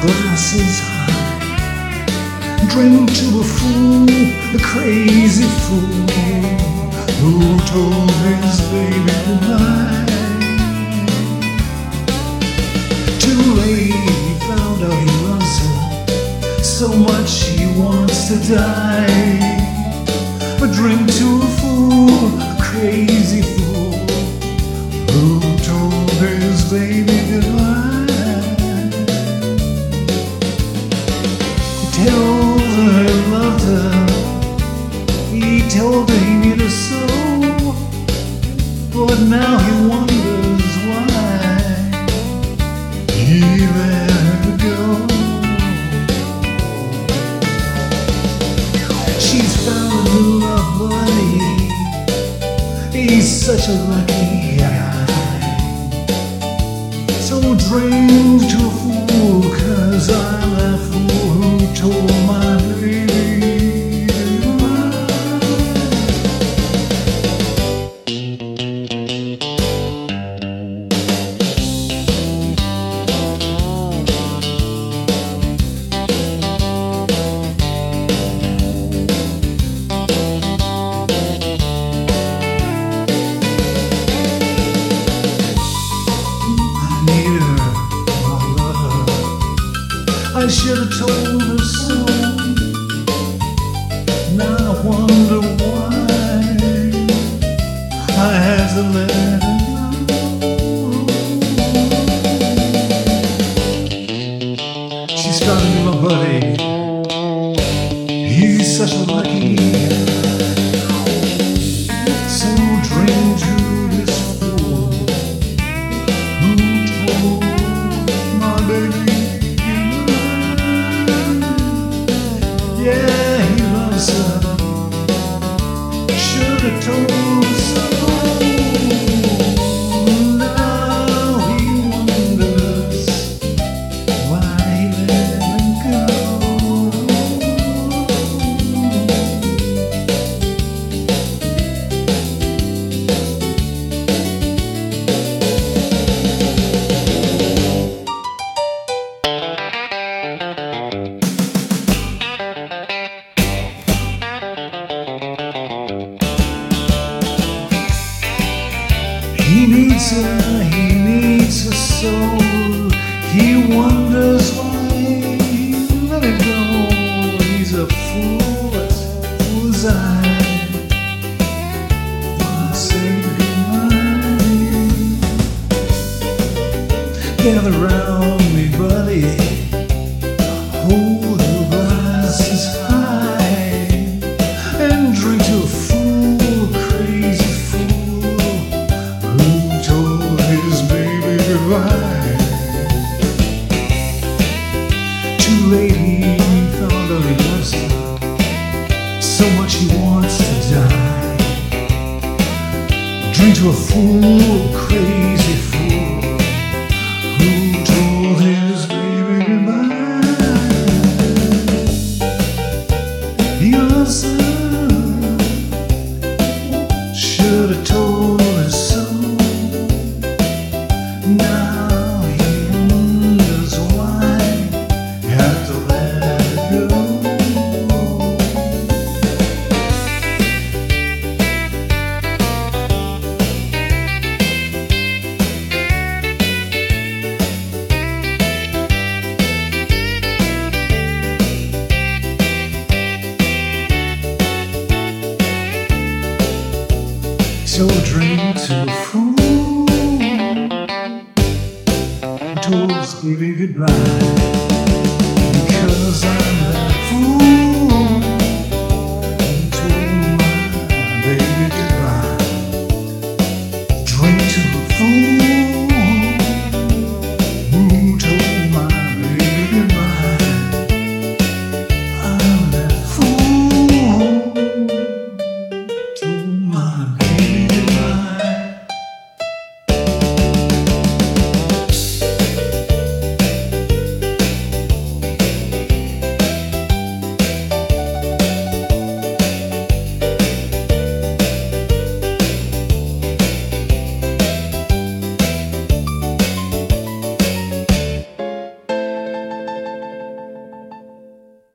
glasses high. To a fool, a crazy fool who told his baby goodbye. So much he wants to die. But drink to a fool, a crazy fool who told his baby goodbye. He told her he loved her. He told her he needed her so. But now he wonders why A lucky guy. So drink to I should have told her so. Now I wonder why I had to let her go. She's got to be my buddy. He's such a lucky He needs her, he needs her soul. He wonders why he let it go. He's a fool, but fool's eye. Say goodbye. Gather round Drink to a fool, crazy fool who told his baby goodbye. He loves so drained to fool. Towards baby goodbye, because I'm.